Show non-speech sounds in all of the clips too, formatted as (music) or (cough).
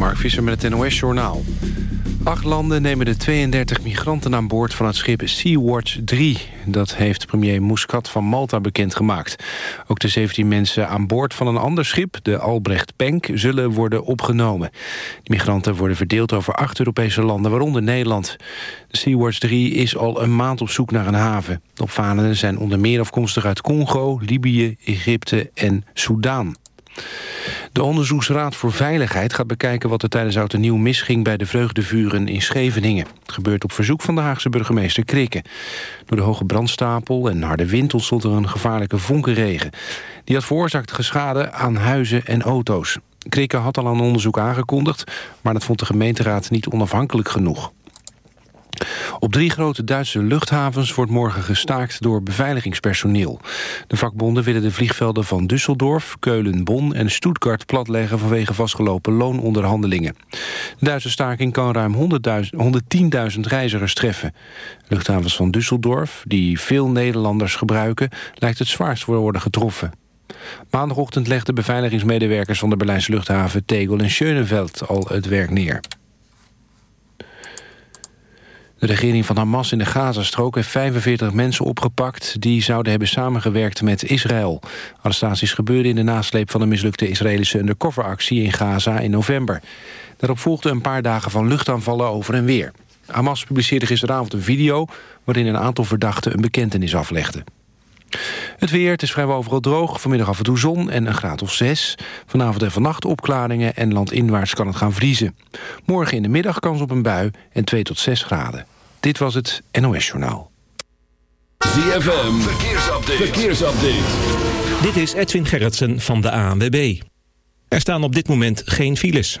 Mark Visser met het NOS-journaal. Acht landen nemen de 32 migranten aan boord van het schip Sea-Watch 3. Dat heeft premier Muscat van Malta bekendgemaakt. Ook de 17 mensen aan boord van een ander schip, de Albrecht Penk, zullen worden opgenomen. De migranten worden verdeeld over acht Europese landen, waaronder Nederland. De Sea-Watch 3 is al een maand op zoek naar een haven. De opvarenden zijn onder meer afkomstig uit Congo, Libië, Egypte en Soudaan. De Onderzoeksraad voor Veiligheid gaat bekijken wat er tijdens Oud Nieuw misging bij de vreugdevuren in Scheveningen. Het gebeurt op verzoek van de Haagse burgemeester Krikke. Door de hoge brandstapel en harde wind ontstond er een gevaarlijke vonkenregen. Die had veroorzaakt geschade aan huizen en auto's. Krikke had al een onderzoek aangekondigd, maar dat vond de gemeenteraad niet onafhankelijk genoeg. Op drie grote Duitse luchthavens wordt morgen gestaakt door beveiligingspersoneel. De vakbonden willen de vliegvelden van Düsseldorf, Keulen, Bonn en Stuttgart platleggen vanwege vastgelopen loononderhandelingen. De Duitse staking kan ruim 110.000 reizigers treffen. Luchthavens van Düsseldorf, die veel Nederlanders gebruiken, lijkt het zwaarst worden getroffen. Maandagochtend legden beveiligingsmedewerkers van de Berlijnse luchthaven Tegel en Schöneveld al het werk neer. De regering van Hamas in de Gazastrook heeft 45 mensen opgepakt... die zouden hebben samengewerkt met Israël. Arrestaties gebeurden in de nasleep van de mislukte Israëlische undercoveractie in Gaza in november. Daarop volgden een paar dagen van luchtaanvallen over en weer. Hamas publiceerde gisteravond een video... waarin een aantal verdachten een bekentenis aflegden. Het weer, het is vrijwel overal droog. Vanmiddag af en toe zon en een graad of zes. Vanavond en vannacht opklaringen en landinwaarts kan het gaan vriezen. Morgen in de middag kans op een bui en 2 tot 6 graden. Dit was het NOS Journaal. ZFM, verkeersupdate. verkeersupdate. Dit is Edwin Gerritsen van de ANWB. Er staan op dit moment geen files.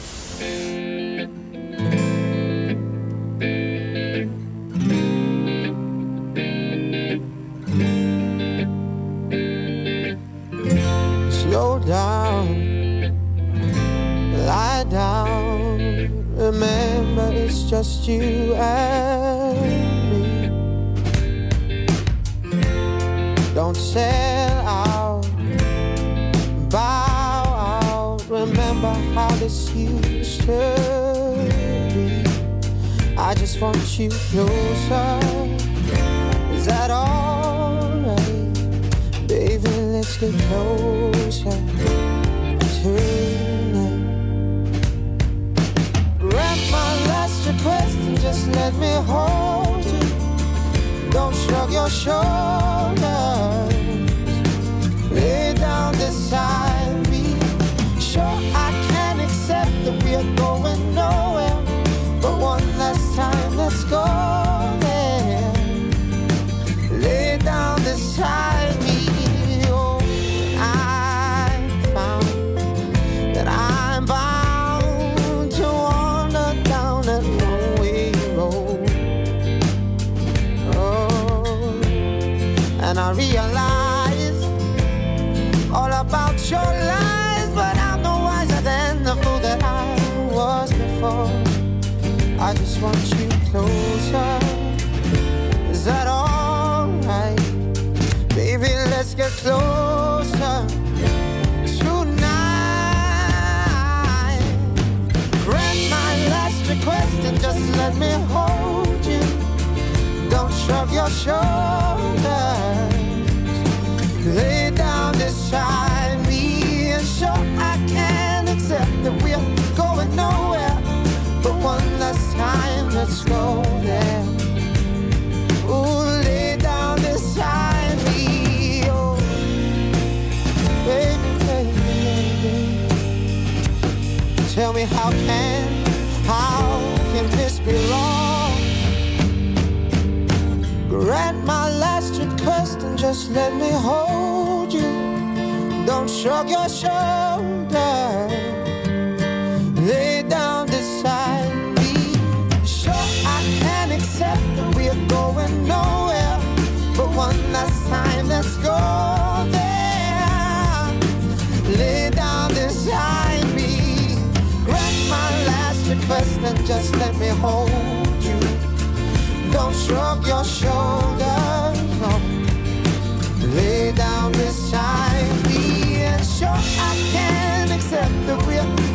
Down, lie down. Remember, it's just you and me. Don't sell out, bow out. Remember how this used to be. I just want you closer. Is that alright? Let's closer tonight. Grant my last request and just let me hold you. Don't shrug your shoulders. Lay down beside me. Sure, I can accept that we're going nowhere. But one last time, let's go there. Lay down beside let me hold you. Don't shrug your shoulders. Lay down beside me and sure I can accept that we're going nowhere. But one last time, let's go there. Ooh, lay down beside me. Baby, baby, baby. Tell me how can, can this be wrong? Grant my last request and just let me hold you. Don't shrug your shoulders. Last and just let me hold you. Don't shrug your shoulders. No. Lay down beside me. And sure, I can accept that we're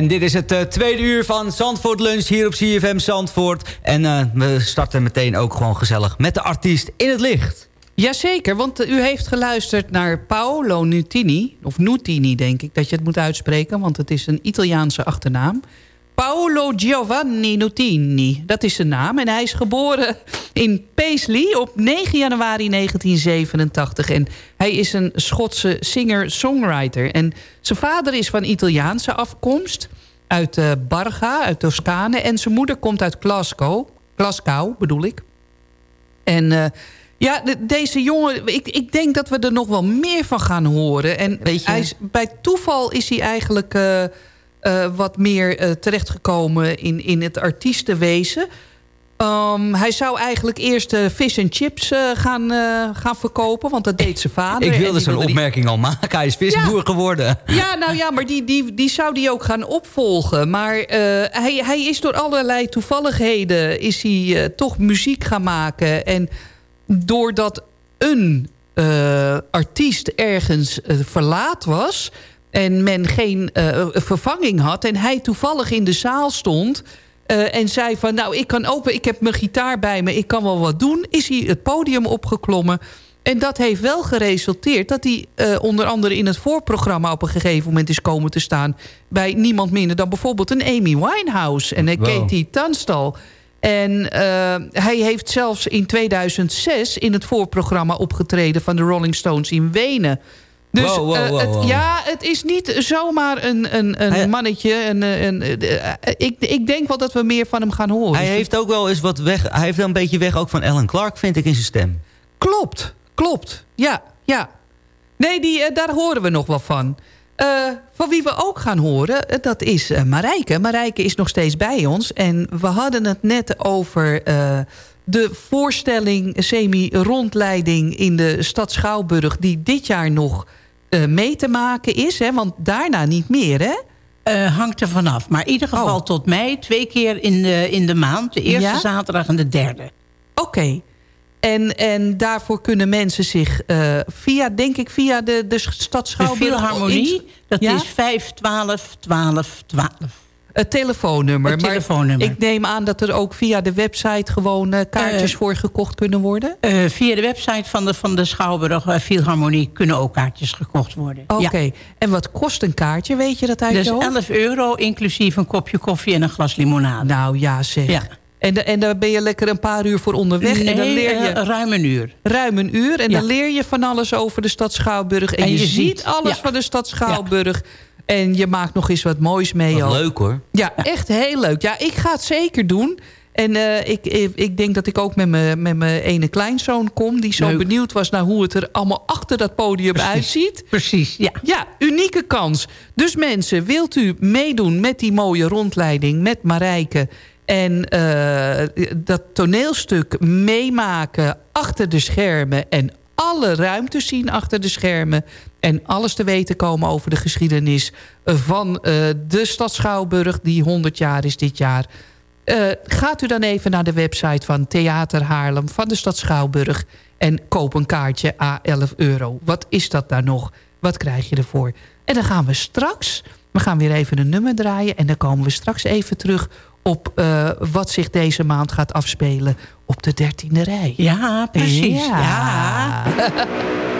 En dit is het eh, tweede uur van Zandvoort Lunch hier op CFM Zandvoort. En eh, we starten meteen ook gewoon gezellig met de artiest in het licht. Jazeker, want u heeft geluisterd naar Paolo Nutini. Of Nutini, denk ik, dat je het moet uitspreken. Want het is een Italiaanse achternaam. Paolo Giovanni Nutini, dat is zijn naam. En hij is geboren in Paisley op 9 januari 1987. En hij is een Schotse singer-songwriter. En zijn vader is van Italiaanse afkomst. Uit uh, Barga, uit Toscane. En zijn moeder komt uit Glasgow. Glasgow, bedoel ik. En... Uh, ja, de, deze jongen, ik, ik denk dat we er nog wel meer van gaan horen. En Weet je? Hij is, bij toeval is hij eigenlijk uh, uh, wat meer uh, terechtgekomen in, in het artiestenwezen. Um, hij zou eigenlijk eerst vis en chips gaan, gaan verkopen, want dat deed zijn vader. Ik wilde zo'n opmerking die... al maken, hij is visboer ja. geworden. Ja, nou ja, maar die, die, die zou die ook gaan opvolgen. Maar hij, hij is door allerlei toevalligheden is hij toch muziek gaan maken... en doordat een artiest ergens verlaat was... en men geen uh, vervanging had... en hij toevallig in de zaal stond... en zei van, nou, ik kan ook, ik heb mijn gitaar bij me... ik kan wel wat doen, is hij het podium opgeklommen... En dat heeft wel geresulteerd dat hij uh, onder andere in het voorprogramma... op een gegeven moment is komen te staan... bij niemand minder dan bijvoorbeeld een Amy Winehouse en een wow. Katie Tunstall... En uh, hij heeft zelfs in 2006 in het voorprogramma opgetreden... van de Rolling Stones in Wenen. Dus wow, wow, wow, het, ja, het is niet zomaar een, een, een hij, mannetje. Een, een, ik, ik denk wel dat we meer van hem gaan horen. Hij heeft ook wel eens wat weg... Hij heeft wel een beetje weg ook van Alan Clark, vind ik, in zijn stem. Klopt, klopt. Ja, ja. Nee, die, daar horen we nog wel van. Eh, van wie we ook gaan horen, eh, dat is Marijke. Marijke is nog steeds bij ons. En we hadden het net over de voorstelling semi-rondleiding... in de stad Schouwburg... die dit jaar nog mee te maken is. Hè? Want daarna niet meer, hè? Uh, hangt er vanaf. Maar in ieder geval oh. tot mei, twee keer in de, in de maand. De eerste ja? zaterdag en de derde. Oké. En, en daarvoor kunnen mensen zich uh, via, denk ik, via de, de stad Schouwburg... De Philharmonie, dat ja? is 5 12 12 12. Het telefoonnummer. Het telefoonnummer. Ik neem aan dat er ook via de website gewoon uh, kaartjes uh, voor gekocht kunnen worden? Uh, via de website van de, van de Schouwburg Philharmonie kunnen ook kaartjes gekocht worden. Oké. Ja. En wat kost een kaartje? Weet je dat eigenlijk is 11 euro, inclusief een kopje koffie en een glas limonade. Nou ja, zeg. Ja. En, en daar ben je lekker een paar uur voor onderweg. Nee, en dan leer je, ruim een uur. Ruim een uur. En ja. dan leer je van alles over de stad Schouwburg. En, en je, je, ziet alles van de stad Schouwburg. En je maakt nog eens wat moois mee. Wat leuk hoor. Ja, echt heel leuk. Ja, ik ga het zeker doen. En uh, ik, ik, ik, denk dat ik ook met mijn, met mijn ene kleinzoon kom... die zo leuk. benieuwd was naar hoe het er allemaal achter dat podium Precies. uitziet. Precies, ja. Ja, unieke kans. Dus mensen, wilt u meedoen met die mooie rondleiding... met Marijke en uh, dat toneelstuk meemaken achter de schermen... en alle ruimtes zien achter de schermen... en alles te weten komen over de geschiedenis van uh, de stad Schouwburg... die 100 jaar is dit jaar. Uh, gaat u dan even naar de website van Theater Haarlem van de stad Schouwburg... en koop een kaartje a 11 euro. Wat is dat daar nog? Wat krijg je ervoor? En dan gaan we straks... We gaan weer even een nummer draaien en dan komen we straks even terug op uh, wat zich deze maand gaat afspelen op de dertiende rij. Ja, precies. Ja. ja. (laughs)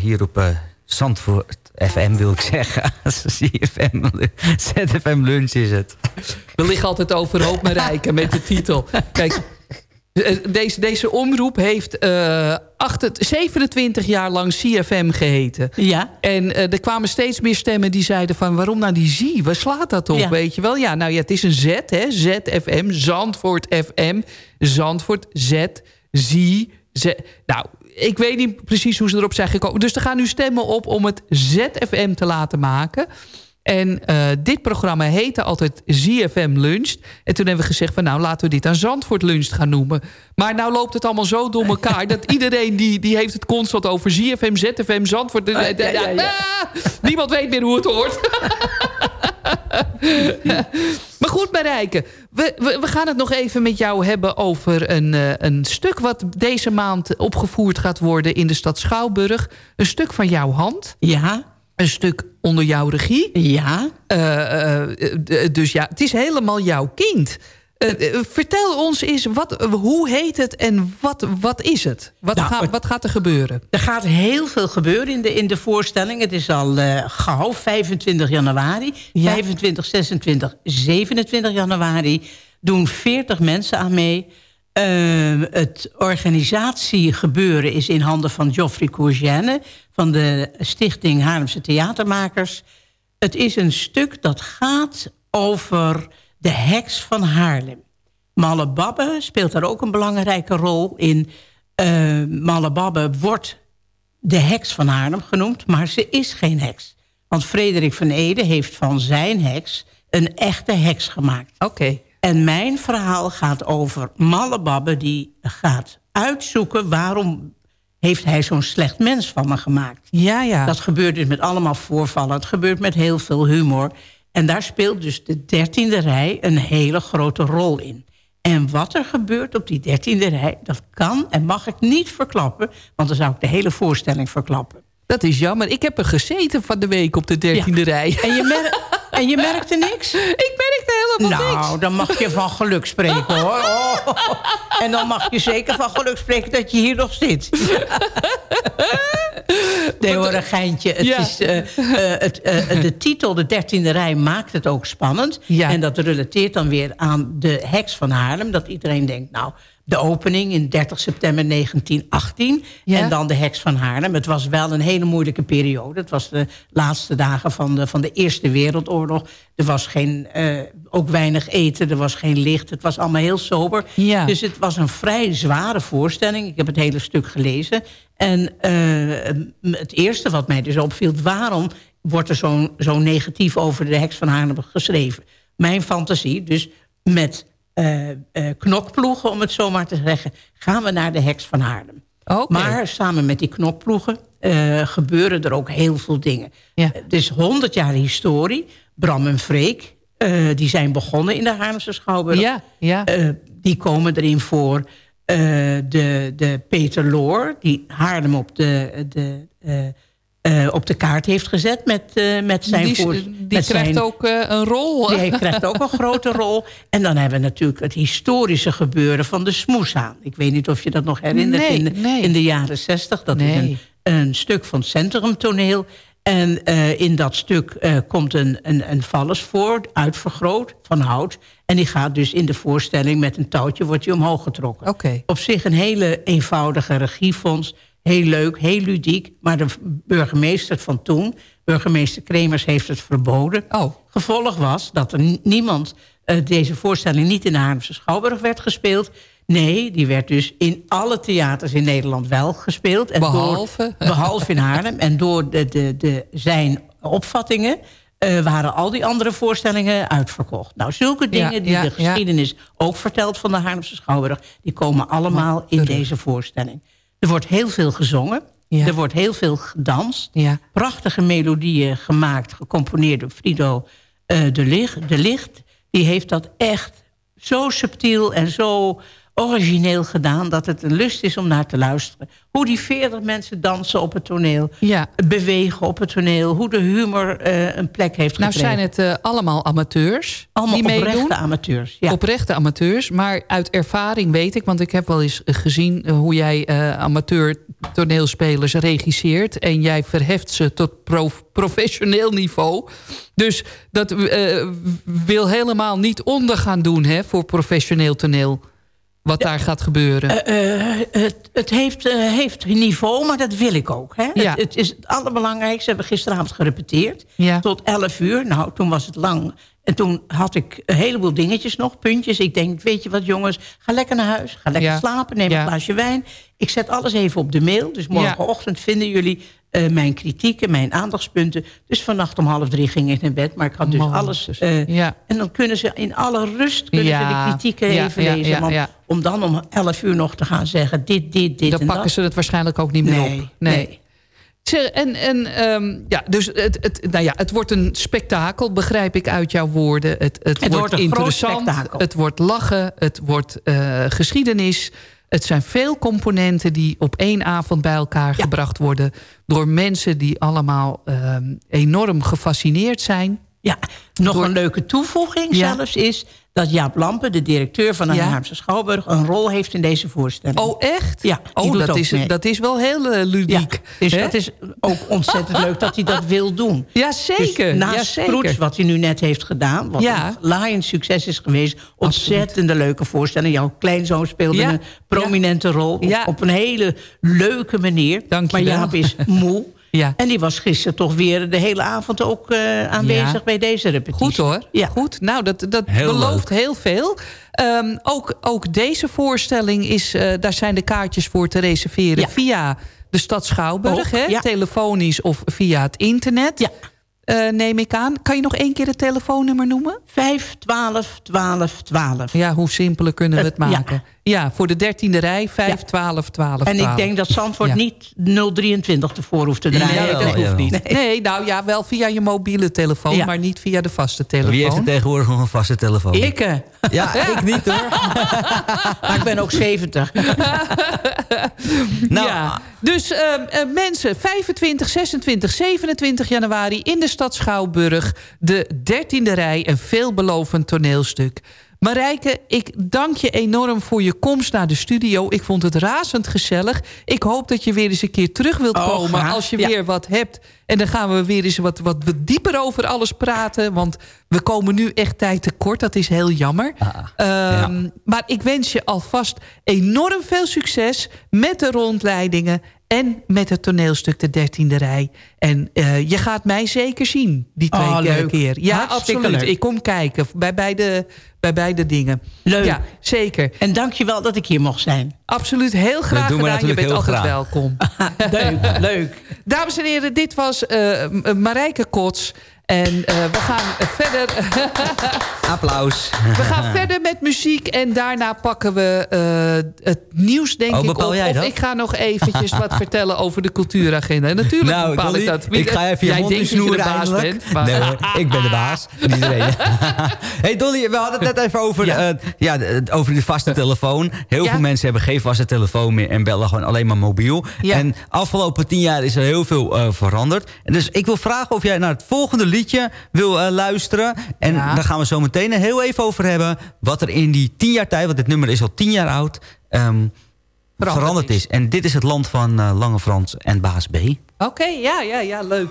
hier op uh, Zandvoort FM wil ik zeggen. (laughs) ZFM, ZFM Lunch is het. We liggen altijd overhoop met rijken met de titel. Kijk, eh, deze, deze omroep heeft eh, 28 27 jaar lang CFM geheten. Ja. En eh, er kwamen steeds meer stemmen die zeiden van... waarom nou die Z? Waar slaat dat op? Ja. Weet je wel? Ja, nou ja, het is een Z, hè? ZFM, Zandvoort FM, Zandvoort, Z, Z, Z. Nou, ik weet niet precies hoe ze erop zijn gekomen. Dus er gaan nu stemmen op om het ZFM te laten maken... En eh, dit programma heette altijd ZFM Lunch. En toen hebben we gezegd van nou laten we dit aan Zandvoort Lunch gaan noemen. Maar nou loopt het allemaal zo door elkaar... dat iedereen die, die heeft het constant over ZFM, ZFM, Zandvoort. ja, ja, ja. Ah, niemand weet meer hoe het hoort. (laughs) (laughs) maar goed Marijke, we, we, we gaan het nog even met jou hebben over een, eh, een stuk... wat deze maand opgevoerd gaat worden in de stad Schouwburg. Een stuk van jouw hand. Ja. Een stuk onder jouw regie. Ja. Eh, eh, dus ja, het is helemaal jouw kind. Eh, eh, vertel ons eens, wat, hoe heet het en wat, wat is het? Wat, Nou, wat gaat er gebeuren? Er gaat heel veel gebeuren in de, in de voorstelling. Het is al eh, gauw, 25 januari. 25, 26, 27 januari doen 40 mensen aan mee. Het organisatiegebeuren is in handen van Geoffrey Courgène... van de stichting Haarlemse Theatermakers. Het is een stuk dat gaat over de heks van Haarlem. Malle Babbe speelt daar ook een belangrijke rol in. Eh Malle Babbe wordt de heks van Haarlem genoemd, maar ze is geen heks. Want Frederik van Ede heeft van zijn heks een echte heks gemaakt. Oké. En mijn verhaal gaat over Malle Babbe die gaat uitzoeken... waarom heeft hij zo'n slecht mens van me gemaakt. Ja, ja. Dat gebeurt dus met allemaal voorvallen. Het gebeurt met heel veel humor. En daar speelt dus de dertiende rij een hele grote rol in. En wat er gebeurt op die dertiende rij... dat kan en mag ik niet verklappen... want dan zou ik de hele voorstelling verklappen. Dat is jammer. Ik heb er gezeten van de week op de dertiende rij. En je, mer (laughs) en je merkte niks? Ik merkte helemaal niks. Nou, dan mag je van geluk spreken, (laughs) hoor. Oh. En dan mag je zeker van geluk spreken dat je hier nog zit. (laughs) Nee hoor, een geintje. Het Ja. is, eh, eh, het, eh, de titel, de dertiende rij, maakt het ook spannend. Ja. En dat relateert dan weer aan de heks van Haarlem. Dat iedereen denkt, nou, de opening in 30 september 1918. Ja. En dan de heks van Haarlem. Het was wel een hele moeilijke periode. Het was de laatste dagen van de, van de Eerste Wereldoorlog. Er was geen, eh, ook weinig eten, er was geen licht. Het was allemaal heel sober. Ja. Dus het was een vrij zware voorstelling. Ik heb het hele stuk gelezen. En eh, het eerste wat mij dus opviel... waarom wordt er zo'n zo negatief over de heks van Haarlem geschreven? Mijn fantasie, dus met knokploegen, om het zo maar te zeggen... gaan we naar de heks van Haarlem. Maar samen met die knokploegen eh, gebeuren er ook heel veel dingen. Ja. Het is 100 jaar historie. Bram en Freek, eh, die zijn begonnen in de Haarlemse Schouwburg. Ja, ja. Eh, die komen erin voor. Eh, de, de Peter Loor, die Haarlem op de, de, eh, op de kaart heeft gezet met, eh, met zijn... die voor, die met krijgt zijn, ook eh, een rol. die krijgt ook een grote rol. En dan hebben we natuurlijk het historische gebeuren van de Smoeshaan. Ik weet niet of je dat nog herinnert Nee, in, nee. in de jaren zestig. Dat is een, een stuk van het centrumtoneel. En in dat stuk komt een, een, een voor, uitvergroot, van hout. En die gaat dus in de voorstelling met een touwtje wordt die omhoog getrokken. Op zich een hele eenvoudige regiefonds. Heel leuk, heel ludiek. Maar de burgemeester van toen, burgemeester Kremers, heeft het verboden. Oh. Gevolg was dat er niemand eh, deze voorstelling niet in de Haarlemse Schouwburg werd gespeeld. Nee, die werd dus in alle theaters in Nederland wel gespeeld. En Behalve? Door, (laughs) behalve in Haarlem. En door de, de, de, zijn opvattingen eh, waren al die andere voorstellingen uitverkocht. Nou, zulke dingen Ja, die ja, de ja. geschiedenis ook vertelt van de Haarlemse Schouwburg... die komen allemaal in deze voorstelling. Er wordt heel veel gezongen. Ja. Er wordt heel veel gedanst. Ja. Prachtige melodieën gemaakt, gecomponeerd door Frido eh, de, Licht, de Licht. Die heeft dat echt zo subtiel en zo origineel gedaan... dat het een lust is om naar te luisteren. Hoe die veertig mensen dansen op het toneel. Ja. Bewegen op het toneel. Hoe de humor eh, een plek heeft Nou gekregen. zijn het eh, allemaal amateurs Allemaal die oprechte meedoen. amateurs. Ja. Oprechte amateurs. Maar uit ervaring weet ik, want ik heb wel eens gezien... eh, hoe jij amateur toneelspelers regisseert... en jij verheft ze tot prof- professioneel niveau. Dus dat wil helemaal niet onder gaan doen hè, voor professioneel toneel. Wat daar gaat gebeuren. Eh, eh, het het heeft, eh, heeft niveau, maar dat wil ik ook. Hè? Ja. Het, het is het allerbelangrijkste. We hebben gisteravond gerepeteerd. Ja. Tot 11 uur. Nou, toen was het lang. En toen had ik een heleboel dingetjes nog, puntjes. Ik denk, weet je wat jongens, ga lekker naar huis. Ga lekker Ja. slapen, neem een glaasje wijn. Ik zet alles even op de mail. Dus morgenochtend vinden jullie eh, mijn kritieken, mijn aandachtspunten. Dus vannacht om half drie ging ik naar bed. Maar ik had dus alles... eh, ja. En dan kunnen ze in alle rust kunnen Ja. ze de kritieken Ja, even lezen. ja. Om dan om 11 uur nog te gaan zeggen dit, dit, dit Dan en pakken dat. ze het waarschijnlijk ook niet meer Nee, op. nee. Zeg, En, en ehm, ja, dus het, het, nou ja, het wordt een spektakel, begrijp ik uit jouw woorden. Het, het, wordt, interessant, het wordt lachen, het wordt eh, geschiedenis. Het zijn veel componenten die op één avond bij elkaar gebracht worden... door mensen die allemaal ehm, enorm gefascineerd zijn. Ja, nog Door- een leuke toevoeging Ja. zelfs is... dat Jaap Lampen, de directeur van de Ja. Haarlemse Schouwburg... een rol heeft in deze voorstelling. Oh, echt? Ja, oh, dat is, mee. dat is wel heel eh, ludiek. Dus dat is ook ontzettend leuk dat hij dat wil doen. (laughs) Ja, zeker. Dus naast ja, wat hij nu net heeft gedaan... wat Ja. een laaiend succes is geweest... ontzettende leuke voorstelling. Jouw kleinzoon speelde een prominente rol... Op, op een hele leuke manier. Dank je maar. Jaap is moe. (laughs) Ja. En die was gisteren toch weer de hele avond ook eh, aanwezig Ja. bij deze repetitie. Goed hoor. Ja. Goed. Nou, dat, dat Heel belooft heel veel. Ehm, ook, ook deze voorstelling is, eh, daar zijn de kaartjes voor te reserveren Ja. via de stad Schouwburg. Ook, hè? ja. Telefonisch of via het internet. Ja. Eh, neem ik aan. Kan je nog één keer het telefoonnummer noemen? 5, 12, 12, 12. Ja, hoe simpeler kunnen we het Eh, ja. Ja, voor de dertiende rij, 5, Ja. 12, 12, En ik 12. denk dat Zandvoort Ja. niet 023 ervoor hoeft te draaien. Nee, dat ja, hoeft niet. Nee. Nee, nou ja, wel via je mobiele telefoon, Ja. maar niet via de vaste telefoon. Wie heeft er tegenwoordig nog een vaste telefoon? Ik, eh, Ja, ik niet hoor. (laughs) maar ik ben ook 70. Nou, (laughs) ja. Dus ehm, eh, mensen, 25, 26, 27 januari in de stad Schouwburg... de 13e rij, een veelbelovend toneelstuk. Marijke, ik dank je enorm voor je komst naar de studio. Ik vond het razend gezellig. Ik hoop dat je weer eens een keer terug wilt Oh, komen... graag. als je Ja. weer wat hebt. En dan gaan we weer eens wat, wat dieper over alles praten. Want we komen nu echt tijd tekort. Dat is heel jammer. Ehm, Maar ik wens je alvast enorm veel succes... met de rondleidingen en met het toneelstuk De 13e Rij. En eh, je gaat mij zeker zien, die twee Oh, keer- leuk. keer. Ja, Hartstikke absoluut. leuk. Ik kom kijken bij beide, bij beide dingen. Leuk. Ja, zeker. En dank je wel dat ik hier mocht zijn. Absoluut heel graag doen we gedaan. Je bent heel altijd graag. welkom. (laughs) Leuk, leuk. Dames en heren, dit was eh, M- Marijke Kots. En eh, we gaan verder... (laughs) applaus. We gaan verder met muziek en daarna pakken we eh, het nieuws, denk Oh, ik, bepaal op. jij of dat? ik ga nog eventjes wat (laughs) vertellen over de cultuuragenda. En natuurlijk Nou, bepaal ik Dolly, dat. ik ga even je Jij denkt dat je de snoeren baas eindelijk. bent. Maar... Nee hoor, ik ben de baas. (laughs) Hey Dolly, we hadden het net even over, Ja. ja. ja, de- over de vaste telefoon. Heel Ja. veel mensen hebben geen vaste telefoon meer... en bellen gewoon alleen maar mobiel. Ja. En afgelopen tien jaar is er heel veel eh, veranderd. En dus ik wil vragen of jij naar het volgende liedje wil eh, luisteren. En Ja. daar gaan we zo meteen heel even over hebben... wat er in die tien jaar tijd, want dit nummer is al tien jaar oud... ehm, veranderd, is. is. En dit is het land van eh, Lange Frans en Baas B. Oké, ja, ja, ja, leuk.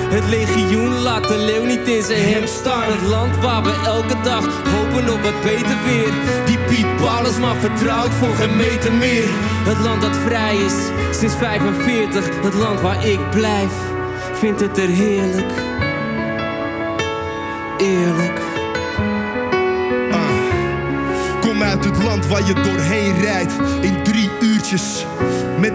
Het legioen laat de leeuw niet in zijn hem. Het land waar we elke dag hopen op wat beter weer. Die Piet Paulus maar vertrouwt voor geen meer. Het land dat vrij is sinds 45. Het land waar ik blijf, vindt het er heerlijk. Eerlijk. Kom uit het land waar je doorheen rijdt in drie uurtjes.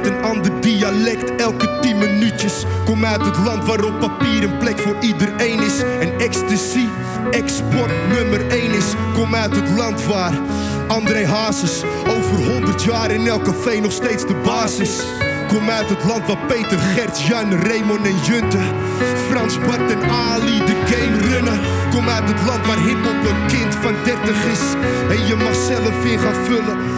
Een ander dialect elke tien minuutjes. Kom uit het land waar op papier een plek voor iedereen is. En ecstasy, export nummer één is. Kom uit het land waar André Hazes over 100 jaar in elk café nog steeds de basis. Kom uit het land waar Peter, Gert, Jan, Raymond en Junte Frans, Bart en Ali de game runnen Kom uit het land waar hiphop een kind van 30 is En je mag zelf in gaan vullen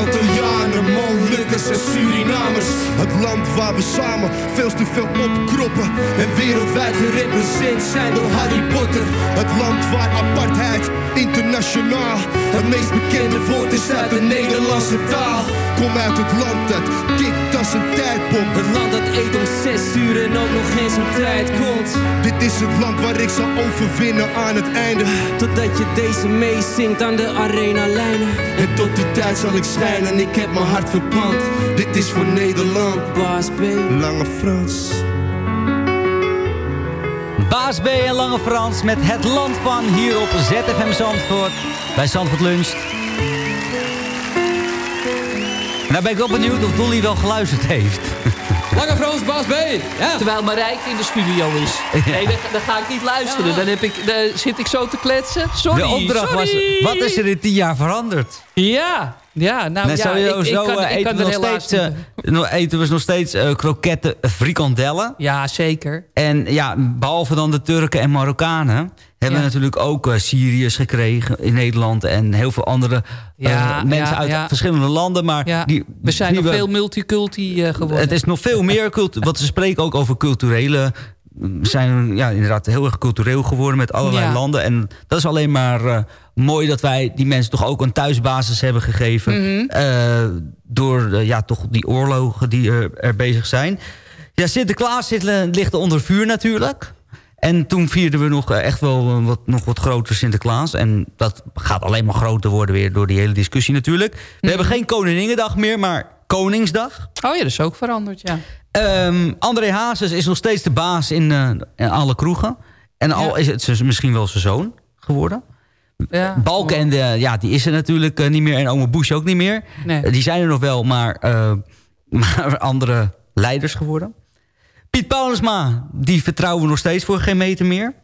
Antillianen, Molukkers en Surinamers. Het land waar we samen veel te veel opkroppen. En wereldwijd gerepresenteerd zijn door Harry Potter. Het land waar apartheid internationaal het meest bekende woord is uit de Nederlandse taal. Kom uit het land dat kikt als een tijdbom. Het land dat eet om zes uur en ook nog geen zijn tijd komt. Dit is het land waar ik zal overwinnen aan het einde. Totdat je deze meezingt aan de arena lijnen. En tot die tijd zal ik schijnen, ik heb mijn hart verpand. Dit is voor Nederland. Baas B. Lange Frans. Baas B en Lange Frans met het land van hier op ZFM Zandvoort. Bij Zandvoort Lunch. Nou ben ik wel benieuwd of Dolly wel geluisterd heeft. Lange Frans, Baas B. Ja. Terwijl Marijke in de studio is. Nee, dan, dan ga ik niet luisteren. Dan, heb ik, dan zit ik zo te kletsen. Sorry, De opdracht was, sorry. wat is er in tien jaar veranderd? Ja, ja nou Nee, ja, sowieso ik, ik kan, eh, ik kan er nog steeds, eh, eten we nog steeds eh, kroketten, eh, frikandellen. Ja, zeker. En ja, behalve dan de Turken en Marokkanen... hebben we natuurlijk ook eh, Syriërs gekregen in Nederland... en heel veel andere Ja, mensen ja, uit verschillende landen. Maar die, we zijn die nog veel multiculti geworden. Het is nog veel meer... cultu- Want ze spreken ook over culturele... We zijn ja, inderdaad heel erg cultureel geworden met allerlei landen. En dat is alleen maar mooi dat wij die mensen toch ook een thuisbasis hebben gegeven. Mhm. eh, door eh, ja, toch die oorlogen die er, er bezig zijn. Ja, Sinterklaas zit, eh, ligt onder vuur natuurlijk. En toen vierden we nog echt wel wat, nog wat groter Sinterklaas. En dat gaat alleen maar groter worden weer door die hele discussie natuurlijk. We hebben geen Koninginnedag meer, maar Koningsdag. Oh ja, dat is ook veranderd, ja. Ehm, André Hazes is nog steeds de baas in, in alle kroegen. En al is het misschien wel zijn zoon geworden. Ja. Balken, ja, die is er natuurlijk eh, niet meer. En oma Bush ook niet meer. Nee. Eh, die zijn er nog wel, maar, eh, (laughs) maar andere leiders geworden. Piet Paulusma, die vertrouwen we nog steeds voor geen meter meer.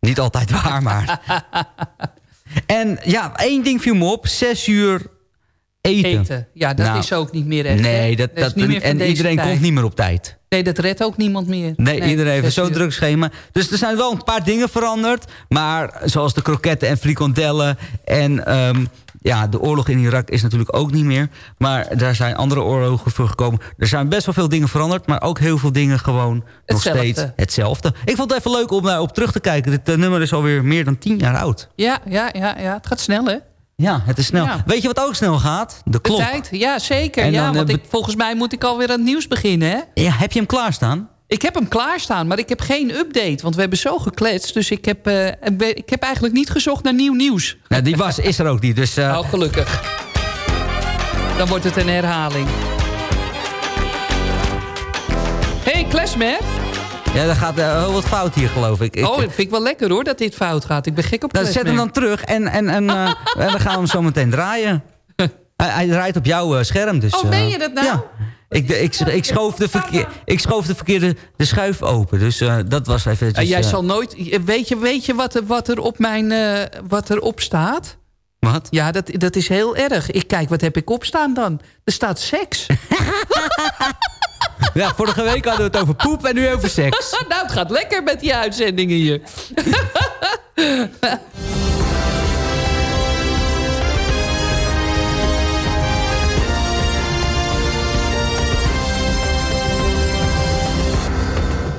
Niet altijd waar, maar... (laughs) en ja, één ding viel me op. Zes uur eten. Eten. Ja, dat Nou, is ook niet meer echt. Nee, dat, dat, en iedereen tijd. komt niet meer op tijd. Nee, dat redt ook niemand meer. Nee, iedereen heeft zes zo'n druk schema. Dus er zijn wel een paar dingen veranderd. Maar zoals de kroketten en frikandellen... en ehm, ja, de oorlog in Irak is natuurlijk ook niet meer. Maar daar zijn andere oorlogen voor gekomen. Er zijn best wel veel dingen veranderd. Maar ook heel veel dingen gewoon Hetzelfde. nog steeds hetzelfde. Ik vond het even leuk om daarop terug te kijken. Dit eh, nummer is alweer meer dan tien jaar oud. Ja, ja, ja, ja, het gaat snel, hè? Ja, het is snel. Ja. Weet je wat ook snel gaat? De De klok. tijd, ja, zeker. En ja, dan, want eh, ik, volgens mij moet ik alweer aan het nieuws beginnen, hè? Ja, heb je hem klaarstaan? Ik heb hem klaarstaan, maar ik heb geen update. Want we hebben zo gekletst. Dus ik heb, eh, ik heb eigenlijk niet gezocht naar nieuw nieuws. Nou, die was, is er ook niet. Dus, Oh, gelukkig. Dan wordt het een herhaling. hey, Klesmer. Ja, er gaat eh, heel wat fout hier, geloof ik. ik Oh, dat vind ik wel lekker hoor, dat dit fout gaat. Ik ben gek op nou, Klesmer. zet hem dan terug en, en, en, eh, (laughs) en dan gaan we hem zo meteen draaien. Hij, hij draait op jouw eh, scherm. Dus, Oh, eh, meen je dat nou? Ja. Ik, ik, ik, schoof de verkeer, ik schoof de verkeerde de schuif open. Dus eh, dat was even... Jij zal nooit... Weet je, weet je wat, er, wat, er op mijn, eh, wat erop staat? Wat? Ja, dat, dat is heel erg. Ik kijk, wat heb ik opstaan dan? Er staat seks. (laughs) (laughs) Ja, vorige week hadden we het over poep en nu over seks. (laughs) nou, het gaat lekker met die uitzendingen hier.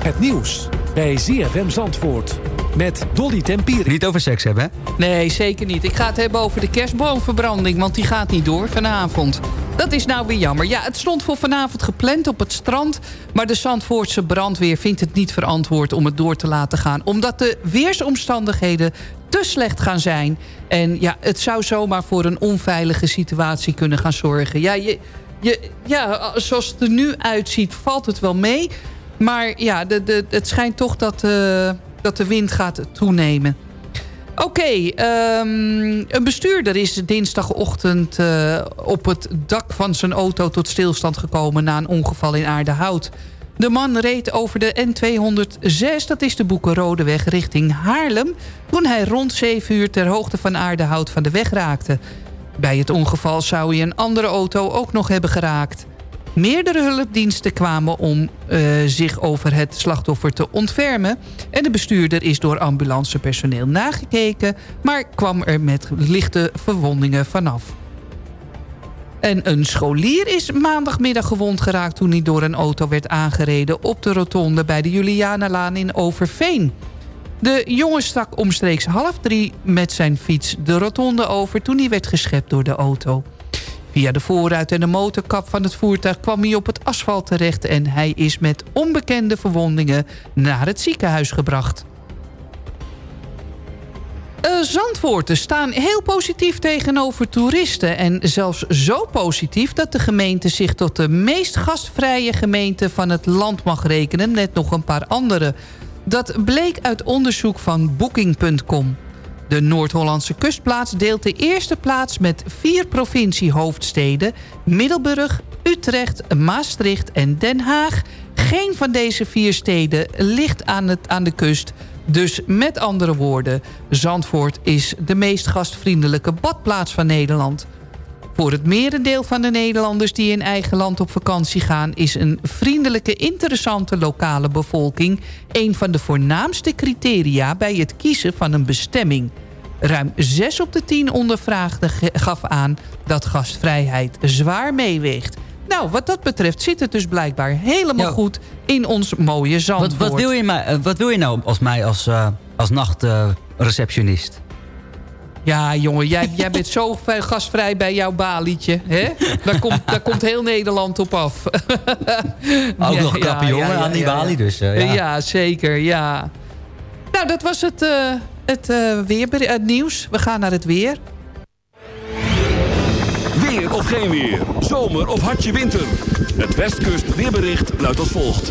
Het nieuws bij ZFM Zandvoort met Dolly Tempierik. Niet over seks hebben, hè? Nee, zeker niet. Ik ga het hebben over de kerstboomverbranding, want die gaat niet door vanavond. Dat is nou weer jammer. Ja, het stond voor vanavond gepland op het strand... maar de Zandvoortse brandweer vindt het niet verantwoord om het door te laten gaan... omdat de weersomstandigheden te slecht gaan zijn. En ja, het zou zomaar voor een onveilige situatie kunnen gaan zorgen. Ja, je, je, ja zoals het er nu uitziet valt het wel mee... maar ja, de, de, het schijnt toch dat, eh, dat de wind gaat toenemen. Oké, ehm, een bestuurder is dinsdagochtend eh, op het dak van zijn auto tot stilstand gekomen na een ongeval in Aardehout. De man reed over de N206, dat is de Boekenrodeweg, richting Haarlem... toen hij rond 7 uur ter hoogte van Aardehout van de weg raakte. Bij het ongeval zou hij een andere auto ook nog hebben geraakt. Meerdere hulpdiensten kwamen om eh, zich over het slachtoffer te ontfermen. En de bestuurder is door ambulancepersoneel nagekeken... maar kwam er met lichte verwondingen vanaf. En een scholier is maandagmiddag gewond geraakt... toen hij door een auto werd aangereden op de rotonde... bij de Julianalaan in Overveen. De jongen stak omstreeks half drie met zijn fiets de rotonde over... toen hij werd geschept door de auto. Via de voorruit en de motorkap van het voertuig kwam hij op het asfalt terecht... en hij is met onbekende verwondingen naar het ziekenhuis gebracht. Uh, Zandvoorten staan heel positief tegenover toeristen. En zelfs zo positief dat de gemeente zich tot de meest gastvrije gemeente van het land mag rekenen. Net nog een paar andere. Dat bleek uit onderzoek van Booking.com. De Noord-Hollandse kustplaats deelt de eerste plaats met vier provinciehoofdsteden... Middelburg, Utrecht, Maastricht en Den Haag. Geen van deze vier steden ligt aan, het, aan de kust... Dus met andere woorden, Zandvoort is de meest gastvriendelijke badplaats van Nederland. Voor het merendeel van de Nederlanders die in eigen land op vakantie gaan... is een vriendelijke, interessante lokale bevolking... een van de voornaamste criteria bij het kiezen van een bestemming. Ruim 6 op de 10 ondervraagden gaf aan dat gastvrijheid zwaar meeweegt. Nou, wat dat betreft zit het dus blijkbaar helemaal goed in ons mooie Zandvoort. Wat, wat, wil je wat wil je nou als mij als, eh, als nachtreceptionist? Ja, jongen, jij, jij bent zo gastvrij bij jouw balietje. Hè? Daar, komt, daar komt heel Nederland op af. (laughs) Ook Ja, nog een knappe ja, jongen ja, ja, aan die ja, ja. balie, dus eh, ja. Ja, zeker, ja. Nou, dat was het, eh, het, eh, het nieuws. We gaan naar het weer. Weer of geen weer. Zomer of hartje winter. Het Westkust weerbericht luidt als volgt.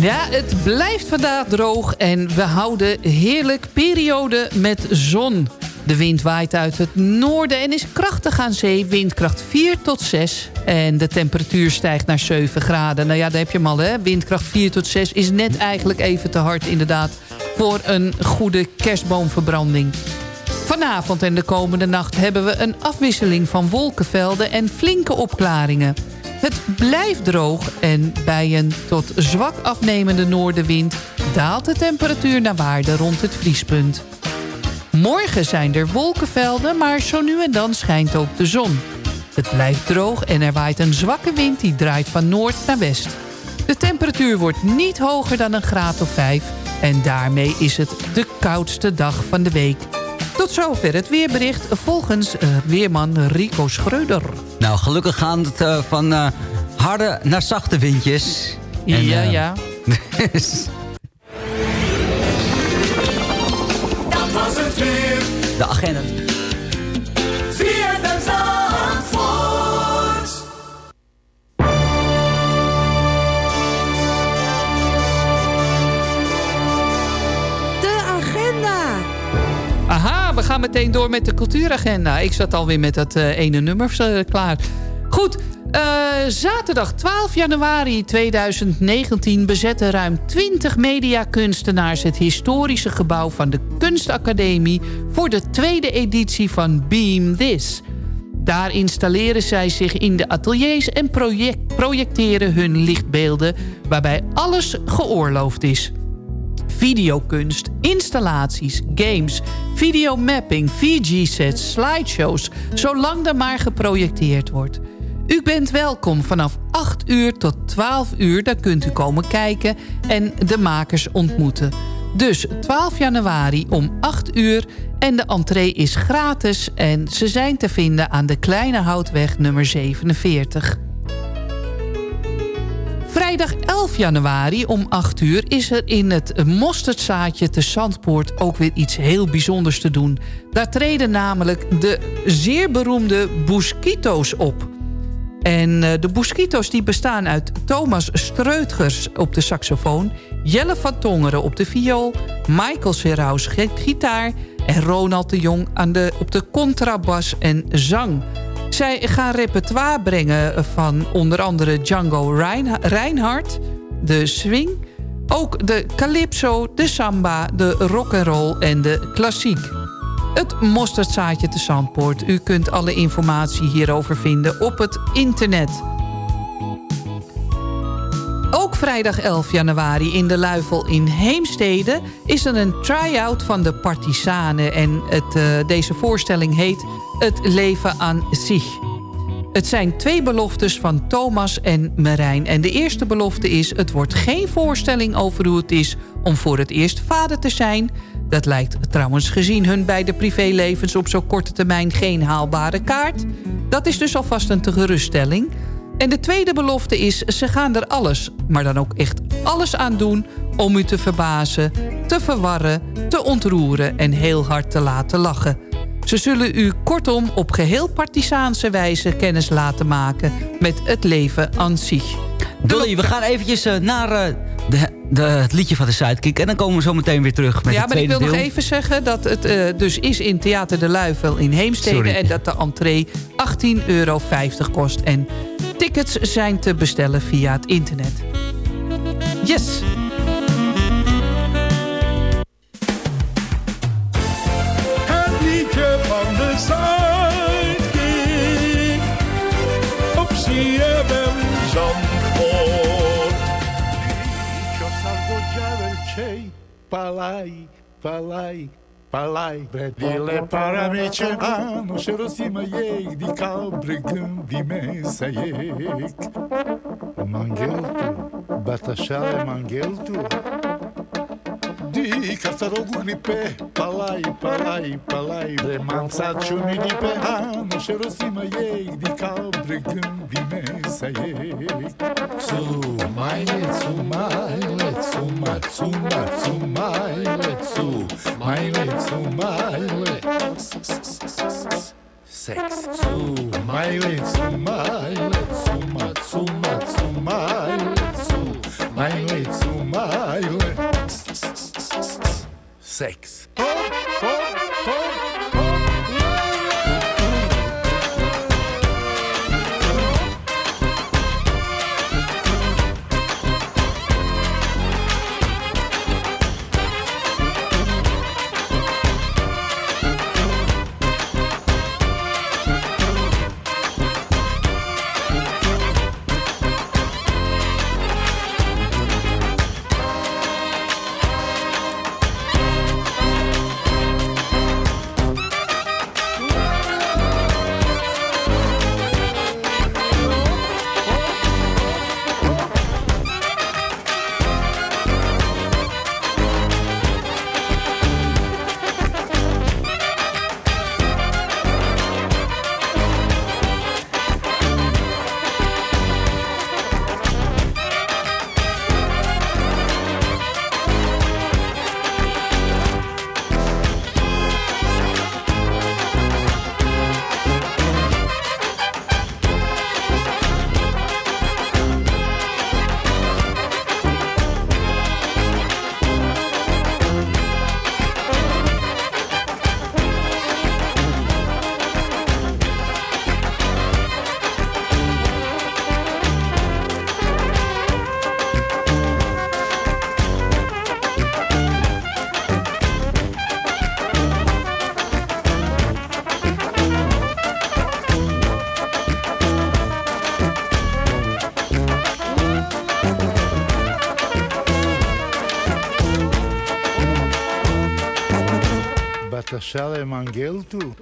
Ja, het blijft vandaag droog en we houden heerlijk periode met zon. De wind waait uit het noorden en is krachtig aan zee. Windkracht 4 tot 6. En de temperatuur stijgt naar 7 graden. Nou ja, daar heb je hem al, hè. Windkracht 4 tot 6 is net eigenlijk even te hard, inderdaad... voor een goede kerstboomverbranding. Vanavond en de komende nacht hebben we een afwisseling van wolkenvelden en flinke opklaringen. Het blijft droog en bij een tot zwak afnemende noordenwind daalt de temperatuur naar waarde rond het vriespunt. Morgen zijn er wolkenvelden, maar zo nu en dan schijnt ook de zon. Het blijft droog en er waait een zwakke wind die draait van noord naar west. De temperatuur wordt niet hoger dan een graad of 5... en daarmee is het de koudste dag van de week. Tot zover het weerbericht volgens uh, weerman Rico Schreuder. Nou, gelukkig gaan het uh, van uh, harde naar zachte windjes. En, ja, ja. (laughs) Dat was het weer. De agenda. We gaan meteen door met de cultuuragenda. Ik zat alweer met dat uh, ene nummer uh, klaar. Goed, uh, zaterdag 12 januari 2019 bezetten ruim 20 mediakunstenaars... het historische gebouw van de Kunstacademie... voor de tweede editie van Beam This. Daar installeren zij zich in de ateliers en project projecteren hun lichtbeelden... waarbij alles geoorloofd is videokunst, installaties, games, videomapping, VG-sets, slideshows... zolang er maar geprojecteerd wordt. U bent welkom vanaf 8 uur tot 12 uur. Daar kunt u komen kijken en de makers ontmoeten. Dus 12 januari om 8 uur en de entree is gratis... en ze zijn te vinden aan de Kleine Houtweg nummer 47. Vrijdag 11 januari om 8 uur is er in het Mosterdzaadje te Zandpoort ook weer iets heel bijzonders te doen. Daar treden namelijk de zeer beroemde Boeskito's op. En de Boeskito's die bestaan uit Thomas Streutgers op de saxofoon... Jelle van Tongeren op de viool, Michael Serraus gitaar... en Ronald de Jong aan de, op de contrabas en zang... Zij gaan repertoire brengen van onder andere Django Reinhardt, de swing... ook de calypso, de samba, de rock'n'roll en de klassiek. Het mosterdzaadje te Zandpoort. U kunt alle informatie hierover vinden op het internet. Ook vrijdag 11 januari in de Luifel in Heemstede... is er een try-out van de Partisanen. En het, uh, deze voorstelling heet Het leven aan zich. Het zijn twee beloftes van Thomas en Marijn. En de eerste belofte is... het wordt geen voorstelling over hoe het is om voor het eerst vader te zijn... Dat lijkt trouwens gezien hun beide privélevens op zo'n korte termijn geen haalbare kaart. Dat is dus alvast een geruststelling. En de tweede belofte is, ze gaan er alles, maar dan ook echt alles aan doen... om u te verbazen, te verwarren, te ontroeren en heel hard te laten lachen. Ze zullen u kortom op geheel partisaanse wijze kennis laten maken... met het leven aan zich. Dolly, we gaan eventjes uh, naar uh, de, de, het liedje van de Sidekick... en dan komen we zo meteen weer terug met ja, het tweede deel. Ja, maar ik wil nog even zeggen dat het uh, dus is in Theater de Luifel in Heemstede... Sorry. en dat de entree 18,50 euro kost. En tickets zijn te bestellen via het internet. Yes! palai, palai, palai, Dile para me chamar shërosima cheiro Di ka de di mesa jek Mangel tu, batasha e mangel di Caftarogu ripe Palai, palai, palai Remanțat și unui di pe Ană și rosimă ei Di cap regândime să ei. Tsumaile, tsumaile, tsuma, tsuma, tsumaile Tsumaile, tsumaile Sex Tsumaile, tsumaile, tsuma, tsuma, tsumaile Tsumaile, tsumaile Sex. Charles Manguelto.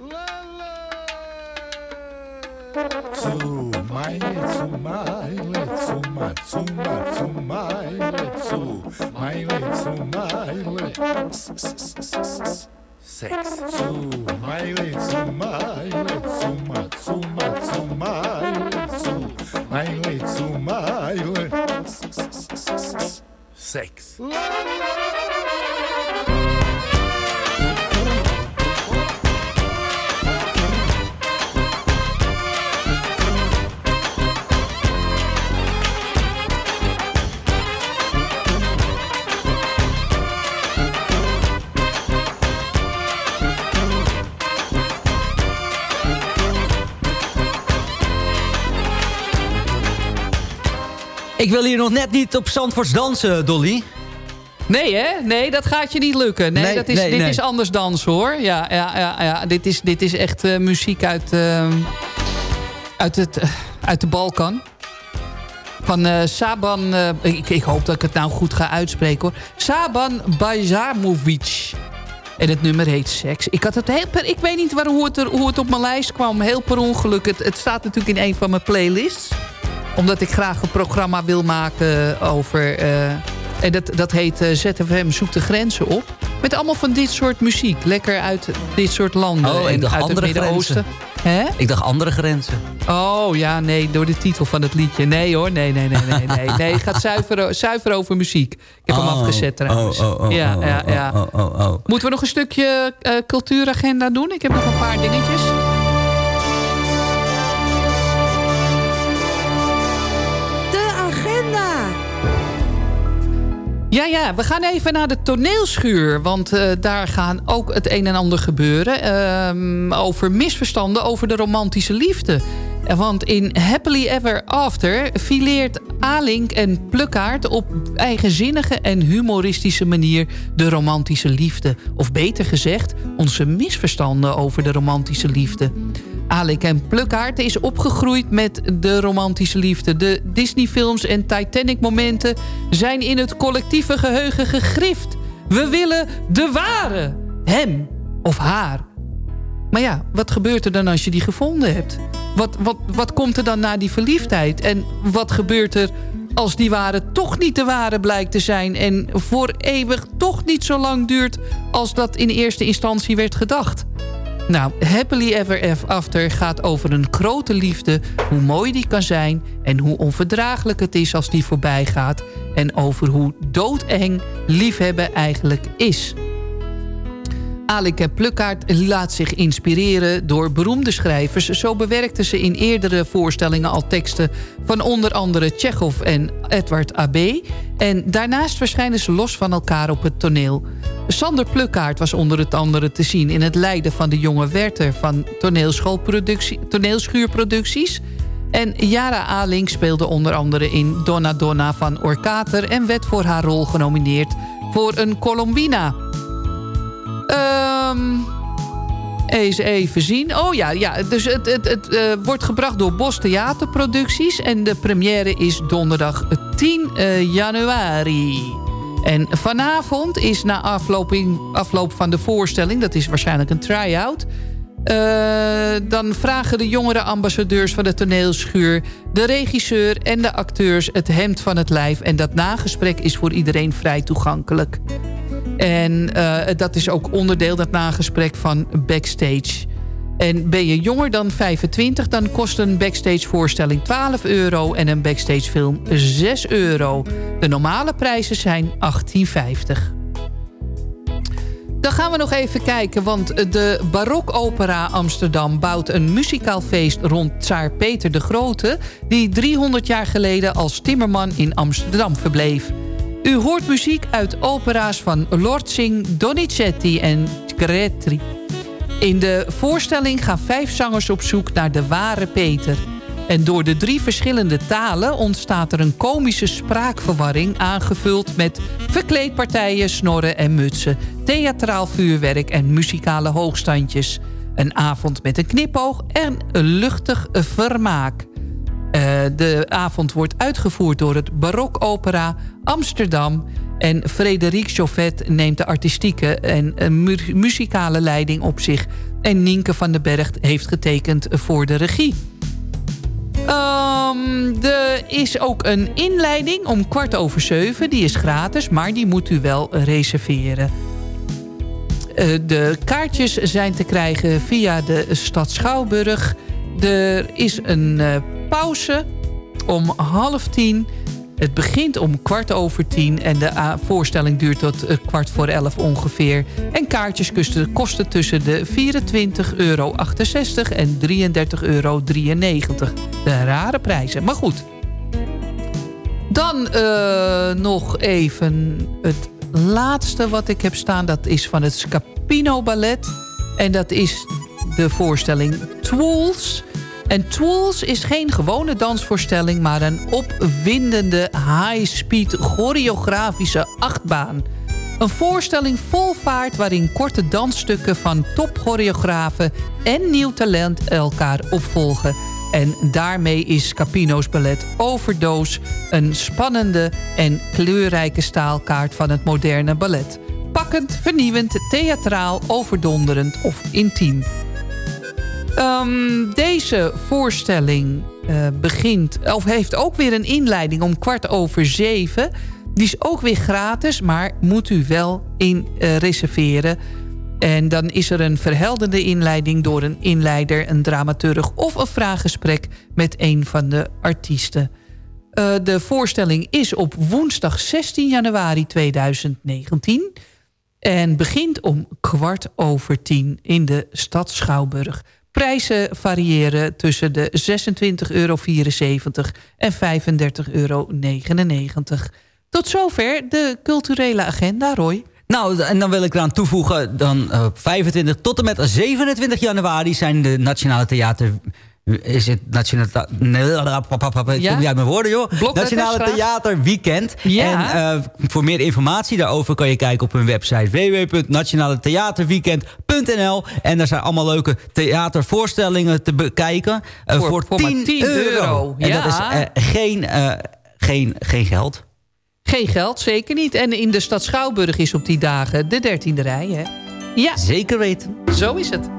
Ik wil hier nog net niet op Zandvoorts dansen, Dolly. Nee, hè? Nee, dat gaat je niet lukken. Nee, Nee, dat is, nee, dit nee. is anders dansen, hoor. Ja, ja, ja, ja. Dit, is, dit is echt eh, muziek uit, eh, uit, het, eh, uit de Balkan. Van eh, Saban... ik, ik hoop dat ik het nou goed ga uitspreken, hoor. Saban Bajzamovic. En het nummer heet Seks. Ik, had het heel per, ik weet niet waar, hoe, het er, hoe het op mijn lijst kwam. Heel per ongeluk. Het, het staat natuurlijk in een van mijn playlists. Omdat ik graag een programma wil maken over... eh, en dat, dat heet eh, ZFM Zoekt de Grenzen op. Met allemaal van dit soort muziek. Lekker uit dit soort landen. Oh, ik en dacht uit andere het Midden-Oosten. Hè? Ik dacht andere grenzen. Oh, ja, nee, door de titel van het liedje. Nee hoor, nee, nee, nee, nee. Nee, nee het gaat zuiver, zuiver over muziek. Ik heb hem Oh, afgezet trouwens. oh, oh, oh, ja, ja, ja. oh. Moeten we nog een stukje eh, cultuuragenda doen? Ik heb nog een paar dingetjes. Ja, ja, we gaan even naar de toneelschuur. Want eh, daar gaan ook het een en ander gebeuren. Ehm, over misverstanden over de romantische liefde. Want in Happily Ever After fileert Alink en Plukkaart... op eigenzinnige en humoristische manier de romantische liefde. Of beter gezegd, onze misverstanden over de romantische liefde. Alink en Plukkaart is opgegroeid met de romantische liefde. De Disney-films en Titanic-momenten zijn in het collectieve geheugen gegrift. We willen de ware, hem of haar. Maar ja, wat gebeurt er dan als je die gevonden hebt? Wat, wat, wat komt er dan na die verliefdheid? En wat gebeurt er als die ware toch niet de ware blijkt te zijn... en voor eeuwig toch niet zo lang duurt als dat in eerste instantie werd gedacht? Nou, Happily Ever After gaat over een grote liefde... hoe mooi die kan zijn en hoe onverdraaglijk het is als die voorbij gaat... en over hoe doodeng liefhebben eigenlijk is... Alike Plukkaart laat zich inspireren door beroemde schrijvers. Zo bewerkte ze in eerdere voorstellingen al teksten... van onder andere Tsjechov en Edward A.B. En daarnaast verschijnen ze los van elkaar op het toneel. Sander Plukkaart was onder het andere te zien... in het leiden van de jonge Werther van toneelschuurproducties... En Yara Aling speelde onder andere in Donna Donna van Orkater... en werd voor haar rol genomineerd voor een Colombina... Ehm eens even zien. Oh ja, ja dus het, het, het eh, wordt gebracht door Bos Theaterproducties. En de première is donderdag 10 eh, januari. En vanavond is na afloping, afloop van de voorstelling... dat is waarschijnlijk een try-out... eh, dan vragen de jongere ambassadeurs van de toneelschuur... de regisseur en de acteurs het hemd van het lijf... en dat nagesprek is voor iedereen vrij toegankelijk. En eh, dat is ook onderdeel, dat nagesprek, van Backstage. En ben je jonger dan 25, dan kost een Backstage voorstelling 12 euro... en een Backstage film 6 euro. De normale prijzen zijn 18,50. Dan gaan we nog even kijken, want de Barokopera Amsterdam... bouwt een muzikaal feest rond Tsaar Peter de Grote... die 300 jaar geleden als timmerman in Amsterdam verbleef. U hoort muziek uit opera's van Lortzing, Donizetti en Gretri. In de voorstelling gaan vijf zangers op zoek naar de ware Peter. En door de drie verschillende talen ontstaat er een komische spraakverwarring... aangevuld met verkleedpartijen, snorren en mutsen... theatraal vuurwerk en muzikale hoogstandjes. Een avond met een knipoog en een luchtig vermaak. Uh, de avond wordt uitgevoerd door het Barokopera Amsterdam. En Frederik Chauvet neemt de artistieke en eh, mu muzikale leiding op zich. En Nienke van den Berg heeft getekend voor de regie. Um, er is ook een inleiding om kwart over zeven. Die is gratis, maar die moet u wel reserveren. Uh, de kaartjes zijn te krijgen via de stad Schouwburg. Er is een uh, pauze om half tien. Het begint om kwart over tien en de voorstelling duurt tot uh, kwart voor elf ongeveer. En kaartjes kosten, tussen de 24,68 euro en 33,93 euro. De rare prijzen, maar goed. Dan uh, nog even het laatste wat ik heb staan. Dat is van het Scapino Ballet. En dat is de voorstelling Tools... En Tools is geen gewone dansvoorstelling... maar een opwindende high-speed choreografische achtbaan. Een voorstelling vol vaart waarin korte dansstukken van topchoreografen... en nieuw talent elkaar opvolgen. En daarmee is Capino's Ballet Overdoos... een spannende en kleurrijke staalkaart van het moderne ballet. Pakkend, vernieuwend, theatraal, overdonderend of intiem. Um, deze voorstelling uh, begint, of heeft ook weer een inleiding om kwart over zeven. Die is ook weer gratis, maar moet u wel in uh, reserveren. En dan is er een verheldende inleiding door een inleider, een dramaturg... of een vraaggesprek met een van de artiesten. Uh, de voorstelling is op woensdag 16 januari 2019... en begint om kwart over tien in de stad Schouwburg... Prijzen variëren tussen de 26,74 euro en 35,99 euro. Tot zover de culturele agenda, Roy. Nou, en dan wil ik eraan toevoegen... dan uh, 25 tot en met 27 januari zijn de Nationale Theater is het Nationale... Ja? Kom je uit mijn woorden, joh. Nationale Theater Weekend. Ja. En uh, voor meer informatie daarover kan je kijken op hun website www.nationaletheaterweekend.nl En daar zijn allemaal leuke theatervoorstellingen te bekijken. Uh, voor, voor, voor 10, 10 euro. euro. En ja. dat is uh, geen, geen, geen geld. Geen geld, zeker niet. En in de stad Schouwburg is op die dagen de dertiende rij, hè? Ja. Zeker weten. Zo is het.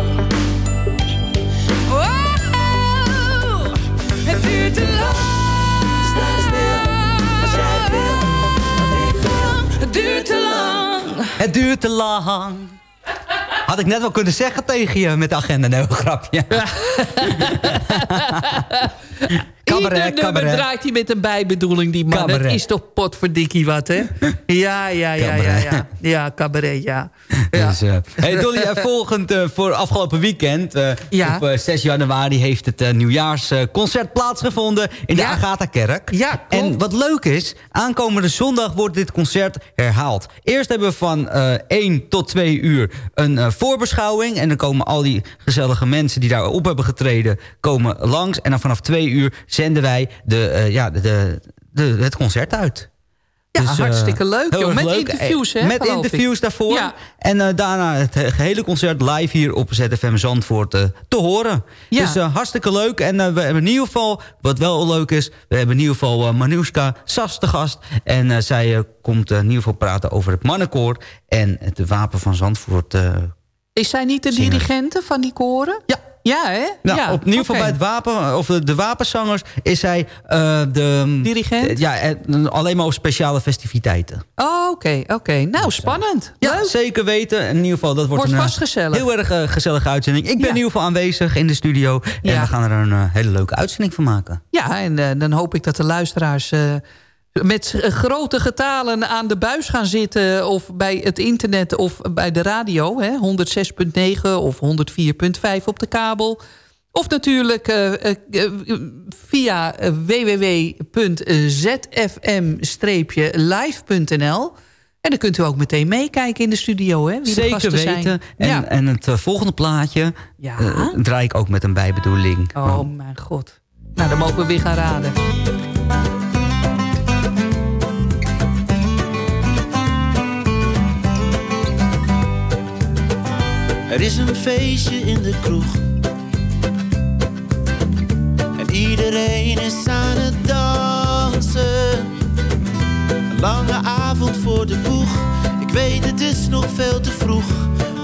Het duurt te lang. Sta stil, als jij wil. Het duurt te lang. Het duurt te lang. Had ik net wel kunnen zeggen tegen je met de agenda. Nee, grapje. (laughs) Cabaret, Ieder nummer draait hij met een bijbedoeling, die man. Cabaret. Dat is toch potverdikkie wat, hè? Ja, (laughs) ja, ja, ja, ja. Ja, cabaret, ja. ja. (laughs) Dus, eh, hey Dolly, eh, volgend eh, voor afgelopen weekend... Ja. op eh, 6 januari heeft het nieuwjaarsconcert plaatsgevonden... in de Agatha-kerk. Ja, En wat leuk is, aankomende zondag wordt dit concert herhaald. Eerst hebben we van eh 1 tot 2 uur een voorbeschouwing... en dan komen al die gezellige mensen die daar op hebben getreden... komen langs en dan vanaf 2 uur zenden wij de, eh, ja, de, de, het concert uit. Ja, Dus, eh, hartstikke leuk, joh. Met leuk. interviews, hè, Met ik. interviews daarvoor. Ja. En eh, daarna het he- gehele concert live hier op ZFM Zandvoort eh, te horen. Ja. Dus hartstikke leuk. En we hebben in ieder geval, wat wel leuk is... we hebben in ieder geval uh, Manushka Sas te gast. En zij komt in ieder geval praten over het mannenkoor... en het wapen van Zandvoort. Is zij niet de dirigente van die koren? Ja. Ja, hè? Nou, ja, op in ieder geval oké. bij het wapen, of de, de wapenzangers... is zij eh, de... Dirigent? ja, eh, alleen maar op speciale festiviteiten. Oh, oké, oké. Nou, spannend. Ja, Leuk. zeker weten. In ieder geval, dat wordt, Wordt een eh, vast gezellig. heel erg eh, gezellige uitzending. Ik ben Ja. in ieder geval aanwezig in de studio. En Ja. we gaan er een eh, hele leuke uitzending van maken. Ja, en eh, dan hoop ik dat de luisteraars... met eh, grote getalen aan de buis gaan zitten... of bij het internet of bij de radio. Hè, 106.9 of 104.5 op de kabel. Of natuurlijk eh, eh, via www.zfm-live.nl. En dan kunt u ook meteen meekijken in de studio, hè? Wie de Zeker gasten weten. Zijn. En, ja. en het volgende plaatje Ja? draai ik ook met een bijbedoeling. Oh, mijn god. Nou, dan mogen we weer gaan raden. Er is een feestje in de kroeg. En iedereen is aan het dansen. Een lange avond voor de boeg. Ik weet het is nog veel te vroeg.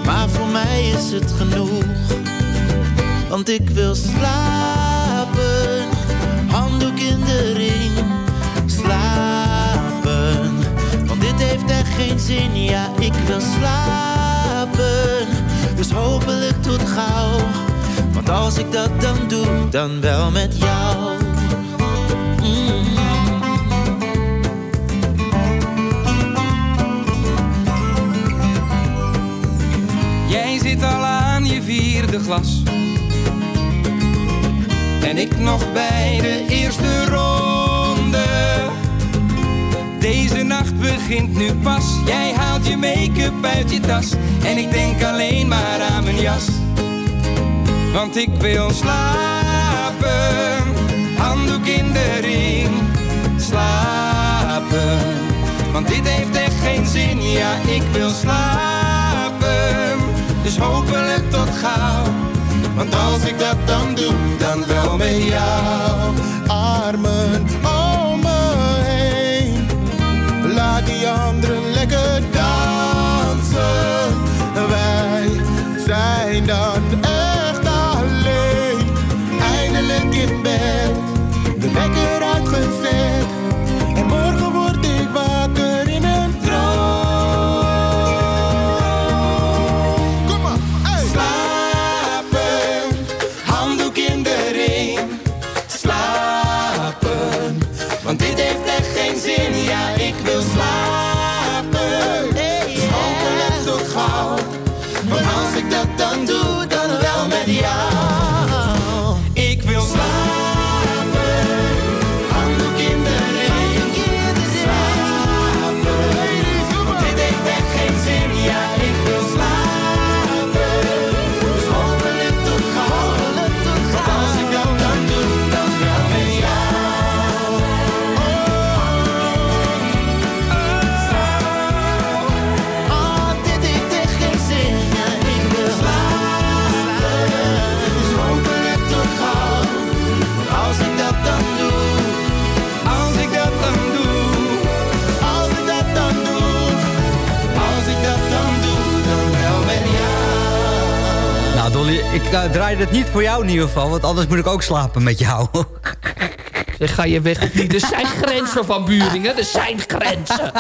Maar voor mij is het genoeg. Want ik wil slapen. Handdoek in de ring. Slapen. Want dit heeft echt geen zin. Ja, ik wil slapen. Dus hopelijk tot gauw. Want als ik dat dan doe, dan wel met jou. Mm. Jij zit al aan je vierde glas. En ik nog bij de eerste ronde. Deze nacht begint nu pas. Jij haalt je make-up uit je tas. En ik denk alleen maar aan mijn jas. Want ik wil slapen. Handdoek in de ring. Slapen. Want dit heeft echt geen zin. Ja, ik wil slapen. Dus hopelijk tot gauw. Want als ik dat dan doe, dan wel met jou. armen eh, draai het niet voor jou in ieder geval. Want anders moet ik ook slapen met jou. Zeg, ga je weg niet? (laughs) Er zijn grenzen van Buringen. Er zijn grenzen.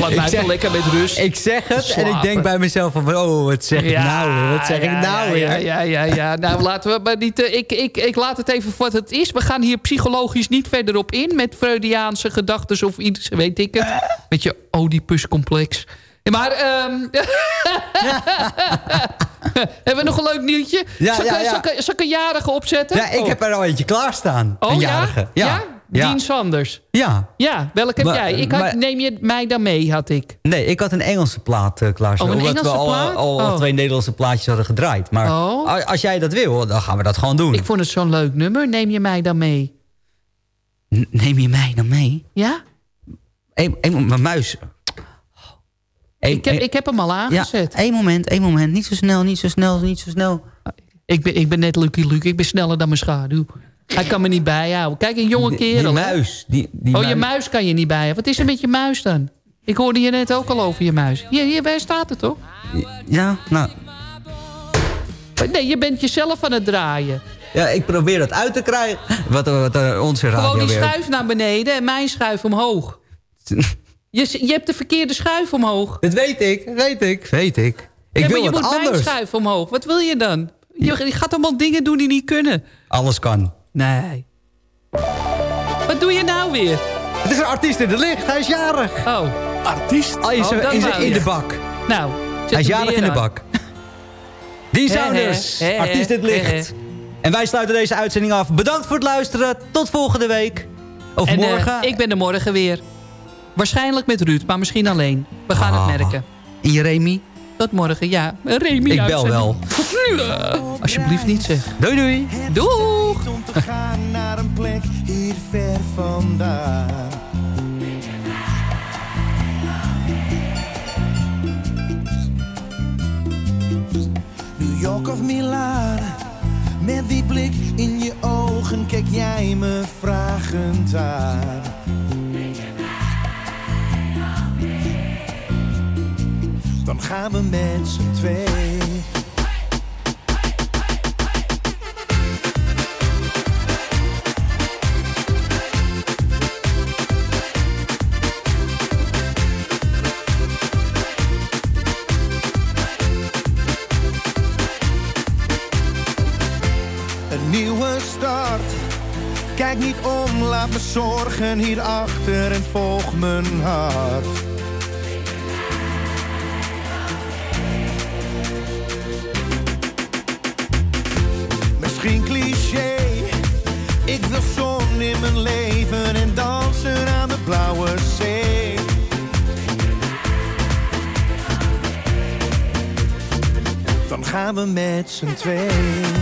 Laat mij lekker met rust. Ik zeg het en ik denk bij mezelf van... Oh, wat zeg ik nou weer? Wat zeg ik ja, nou ja, weer? Ja, ja, ja, ja. (laughs) Nou, laten we maar niet... eh, ik, ik, ik laat het even voor wat het is. We gaan hier psychologisch niet verder op in... met Freudiaanse gedachten of iets, weet ik het. Met je Oedipuscomplex. Maar, ehm (laughs) hebben we nog een leuk nieuwtje? Ja, zal, ik, ja, ja. zal ik- zal ik een jarige opzetten? Ja, ik Oh. heb er al eentje klaarstaan. Oh een ja? jarige. Ja? Ja. Dien Sanders. Ja. Ja, welke heb jij? Ik had, maar- neem je mij dan mee, had ik. Nee, ik had een Engelse plaat eh, klaarstaan. Oh, een omdat Engelse we al, plaat? al Oh. twee Nederlandse plaatjes hadden gedraaid. Maar Oh. als jij dat wil, dan gaan we dat gewoon doen. Ik vond het zo'n leuk nummer. Neem je mij dan mee? N- Neem je mij dan mee? Ja? Één, mijn muis. Ik heb, ik heb hem al ja, aangezet. één moment, één moment. Niet zo snel, niet zo snel, niet zo snel. Ik, ben, ik ben net Lucky Luke. Ik ben sneller dan mijn schaduw. Hij kan me niet bijhouden. Kijk, een jonge kerel. Die muis. Die, die oh, je muis kan je niet bijhouden. Wat is er met je muis dan? Ik hoorde je net ook al over je muis. Hier, hier waar staat het toch? Ja, nou... Nee, je bent jezelf aan het draaien. Ja, ik probeer dat uit te krijgen. Wat, wat onze radio Gewoon die schuif naar beneden en mijn schuif omhoog. (laughs) Je, je hebt de verkeerde schuif omhoog. Dat weet ik, weet ik, weet ik. Ik ja, wil maar je wat moet mijn anders. schuif omhoog. Wat wil je dan? Je, je gaat allemaal dingen doen die niet kunnen. Alles kan. Nee. Wat doe je nou weer? Het is een artiest in de licht, hij is jarig. Oh. Artiest? Hij is, Oh, is er wou in de bak. Nou, Hij is jarig in de bak. (laughs) Die hè, hè, artiest in het licht. En wij sluiten deze uitzending af. Bedankt voor het luisteren. Tot volgende week. Of En, eh, morgen. ik ben er morgen weer. Waarschijnlijk met Ruud, maar misschien alleen. We gaan Ah. het merken. En je Remy? Tot morgen, ja. Remy Ik bel wel. (laughs) Alsjeblieft niet zeg. Doei doei. Doeg! om te gaan naar een plek hier ver vandaan. New York of Milaan, met die blik in je ogen kijk jij me vragend aan. Gaan we met z'n twee. Een nieuwe start. Kijk niet om, laat me zorgen hier achter en volg mijn hart. In mijn leven en dansen aan de blauwe zee. Dan gaan we met z'n twee.